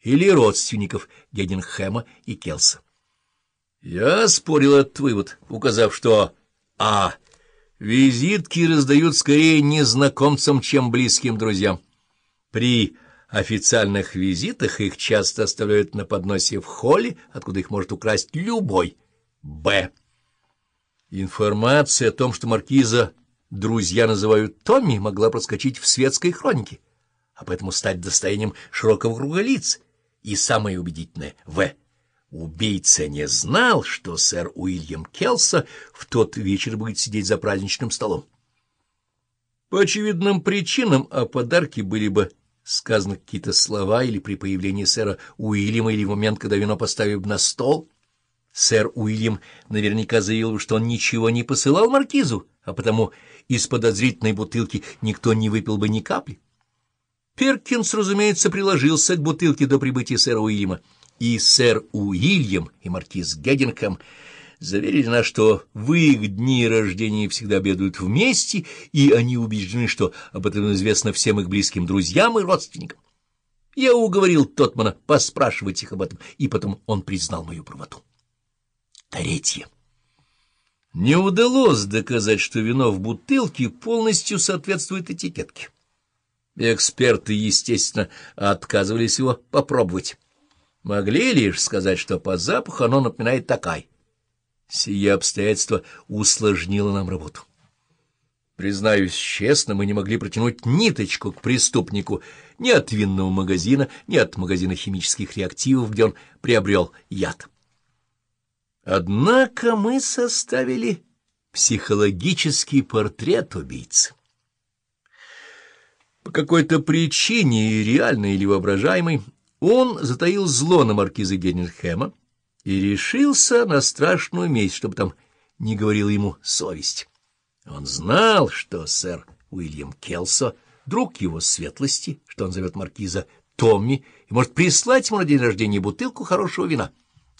или родственников Геденхэма и Келса. Я спорил этот вывод, указав, что а. Визитки раздают скорее незнакомцам, чем близким друзьям. При официальных визитах их часто оставляют на подносе в холле, откуда их может украсть любой. Б. Информация о том, что маркиза друзья называют Томми, могла проскочить в светской хронике, а поэтому стать достоянием широкого круга лиц. И самое убедительное — В. Убийца не знал, что сэр Уильям Келса в тот вечер будет сидеть за праздничным столом. По очевидным причинам о подарке были бы сказаны какие-то слова или при появлении сэра Уильяма или в момент, когда вино поставили на стол. Сэр Уильям наверняка заявил, что он ничего не посылал маркизу, а потому из подозрительной бутылки никто не выпил бы ни капли. Перкинс, разумеется, приложился к бутылке до прибытия сэра Уильяма, и сэр Уильям и маркиз Геддингхэм заверили нас, что в их дни рождения всегда обедают вместе, и они убеждены, что об этом известно всем их близким друзьям и родственникам. Я уговорил Тотмана поспрашивать их об этом, и потом он признал мою правоту. Третье. Не удалось доказать, что вино в бутылке полностью соответствует этикетке. Эксперты, естественно, отказывались его попробовать. Могли лишь сказать, что по запаху оно напоминает такай. Сие обстоятельство усложнило нам работу. Признаюсь честно, мы не могли протянуть ниточку к преступнику ни от винного магазина, ни от магазина химических реактивов, где он приобрел яд. Однако мы составили психологический портрет убийцы. По какой-то причине, реальной или воображаемой, он затаил зло на маркиза Геннинхэма и решился на страшную месть, чтобы там не говорила ему совесть. Он знал, что сэр Уильям Келсо — друг его светлости, что он зовет маркиза Томми, и может прислать ему на день рождения бутылку хорошего вина.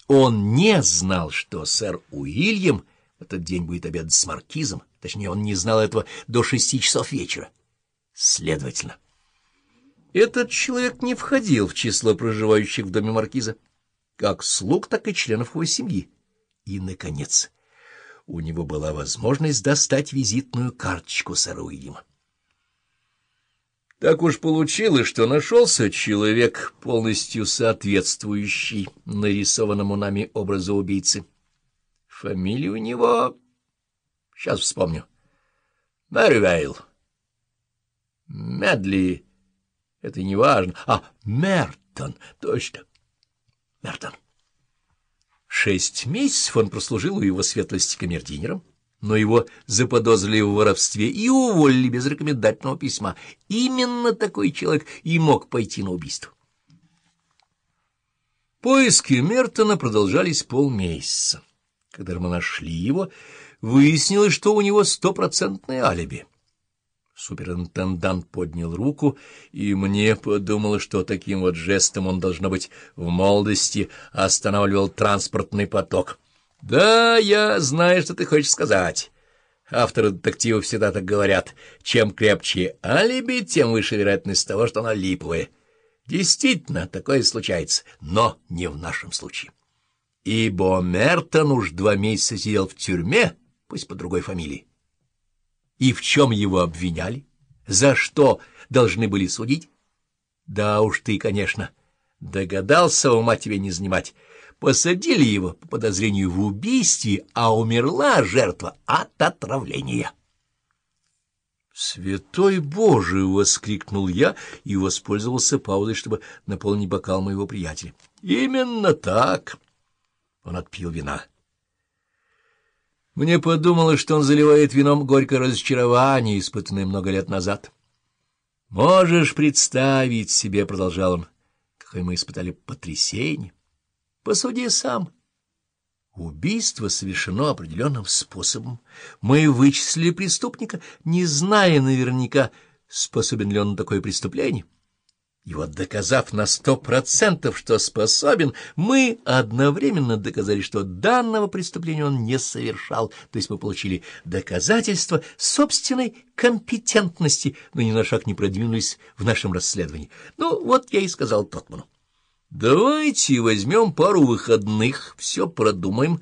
Он не знал, что сэр Уильям в этот день будет обедать с маркизом, точнее, он не знал этого до шести часов вечера. Следовательно... Этот человек не входил в число проживающих в доме маркиза, как слуг, так и членов его семьи. И, наконец, у него была возможность достать визитную карточку сэра Уильяма. Так уж получилось, что нашелся человек, полностью соответствующий нарисованному нами образу убийцы. Фамилия у него... Сейчас вспомню. Мэрвейл. Медли... Это не важно. А, Мертон, точно. Мертон. Шесть месяцев он прослужил у его светлости камердинером, но его заподозрили в воровстве и уволили без рекомендательного письма. Именно такой человек и мог пойти на убийство. Поиски Мертона продолжались полмесяца. Когда мы нашли его, выяснилось, что у него стопроцентное алиби. Суперинтендант поднял руку, и мне подумалось, что таким вот жестом он, должно быть, в молодости останавливал транспортный поток. — Да, я знаю, что ты хочешь сказать. Авторы детективов всегда так говорят. Чем крепче алиби, тем выше вероятность того, что оно липовое. Действительно, такое случается, но не в нашем случае. Ибо Мертон уж два месяца сидел в тюрьме, пусть по другой фамилии. И в чем его обвиняли? За что должны были судить? Да уж ты, конечно, догадался ума тебе не занимать. Посадили его по подозрению в убийстве, а умерла жертва от отравления. «Святой Боже!» — воскликнул я и воспользовался паузой, чтобы наполнить бокал моего приятеля. «Именно так!» Он отпил вина. Мне подумалось, что он заливает вином горькое разочарование, испытанное много лет назад. «Можешь представить себе, — продолжал он, — какое мы испытали потрясение. Посуди сам. Убийство совершено определенным способом. Мы вычислили преступника, не зная наверняка, способен ли он на такое преступление». И вот, доказав на сто процентов, что способен, мы одновременно доказали, что данного преступления он не совершал. То есть мы получили доказательство собственной компетентности, но ни на шаг не продвинулись в нашем расследовании. Ну, вот я и сказал Тотману. Давайте возьмем пару выходных, все продумаем,